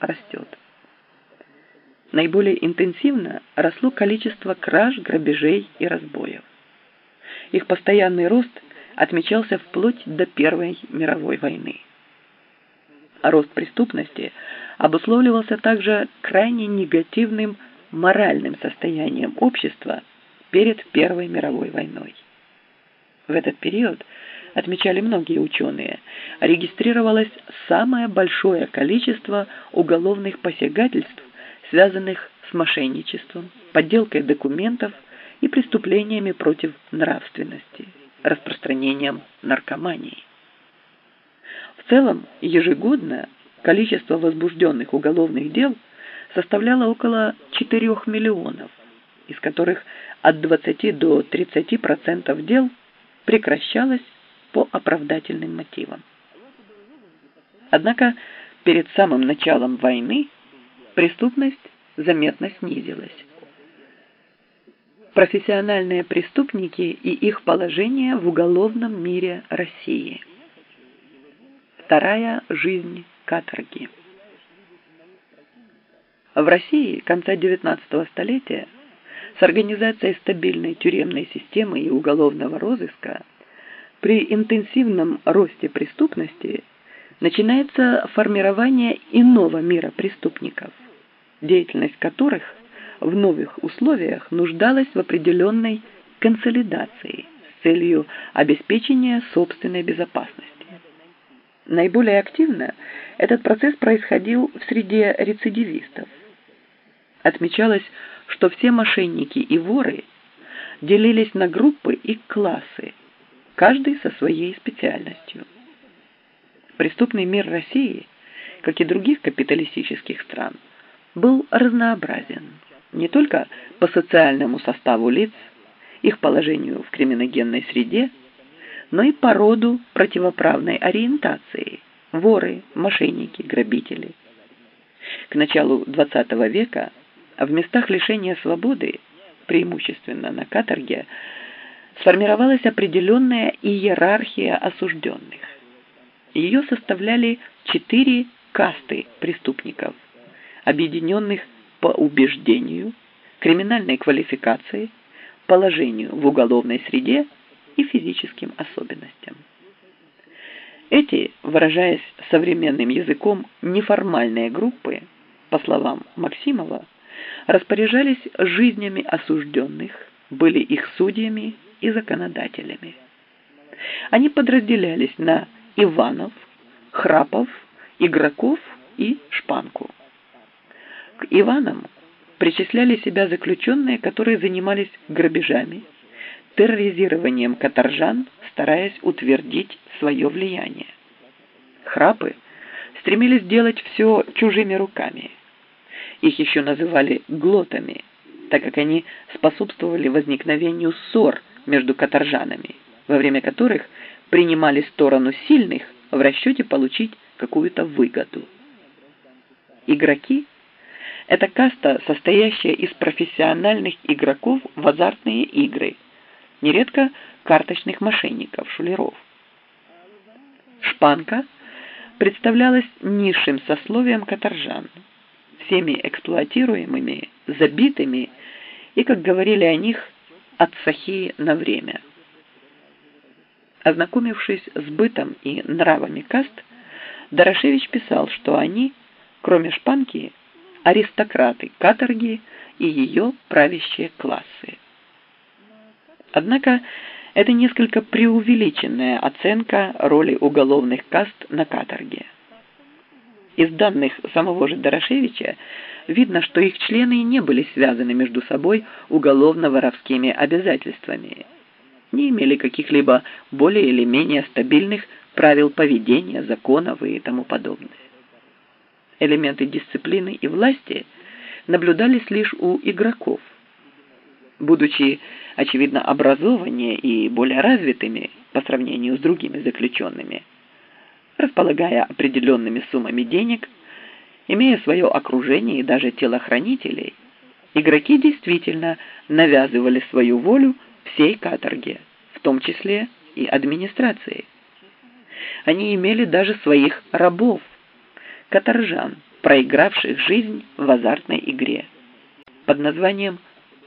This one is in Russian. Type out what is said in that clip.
растет. Наиболее интенсивно росло количество краж, грабежей и разбоев. Их постоянный рост отмечался вплоть до Первой мировой войны. Рост преступности обусловливался также крайне негативным моральным состоянием общества перед Первой мировой войной. В этот период, отмечали многие ученые, регистрировалось самое большое количество уголовных посягательств, связанных с мошенничеством, подделкой документов и преступлениями против нравственности, распространением наркомании. В целом, ежегодно количество возбужденных уголовных дел составляло около 4 миллионов, из которых от 20 до 30% дел прекращалось по оправдательным мотивам. Однако перед самым началом войны преступность заметно снизилась. Профессиональные преступники и их положение в уголовном мире России. Вторая жизнь каторги. В России конца XIX столетия с организацией стабильной тюремной системы и уголовного розыска при интенсивном росте преступности начинается формирование иного мира преступников, деятельность которых в новых условиях нуждалась в определенной консолидации с целью обеспечения собственной безопасности. Наиболее активно этот процесс происходил в среде рецидивистов. Отмечалось, что все мошенники и воры делились на группы и классы, каждый со своей специальностью. Преступный мир России, как и других капиталистических стран, был разнообразен не только по социальному составу лиц, их положению в криминогенной среде, но и по роду противоправной ориентации – воры, мошенники, грабители. К началу XX века в местах лишения свободы, преимущественно на каторге, сформировалась определенная иерархия осужденных. Ее составляли четыре касты преступников, объединенных по убеждению, криминальной квалификации, положению в уголовной среде и физическим особенностям. Эти, выражаясь современным языком, неформальные группы, по словам Максимова, распоряжались жизнями осужденных, были их судьями и законодателями. Они подразделялись на Иванов, Храпов, Игроков и Шпанку. К Иванам причисляли себя заключенные, которые занимались грабежами, терроризированием каторжан, стараясь утвердить свое влияние. Храпы стремились делать все чужими руками. Их еще называли глотами, так как они способствовали возникновению ссор между каторжанами, во время которых принимали сторону сильных в расчете получить какую-то выгоду. Игроки – это каста, состоящая из профессиональных игроков в азартные игры, нередко карточных мошенников, шулеров. Шпанка представлялась низшим сословием каторжан, всеми эксплуатируемыми, забитыми и, как говорили о них, от сахи на время. Ознакомившись с бытом и нравами каст, Дорошевич писал, что они, кроме шпанки, аристократы каторги и ее правящие классы. Однако это несколько преувеличенная оценка роли уголовных каст на каторге. Из данных самого же Дорошевича видно, что их члены не были связаны между собой уголовно-воровскими обязательствами, не имели каких-либо более или менее стабильных правил поведения, законов и тому подобное. Элементы дисциплины и власти наблюдались лишь у игроков. Будучи, очевидно, образованнее и более развитыми по сравнению с другими заключенными, располагая определенными суммами денег, имея свое окружение и даже телохранителей, игроки действительно навязывали свою волю всей каторге, в том числе и администрации. Они имели даже своих рабов, каторжан, проигравших жизнь в азартной игре. Под названием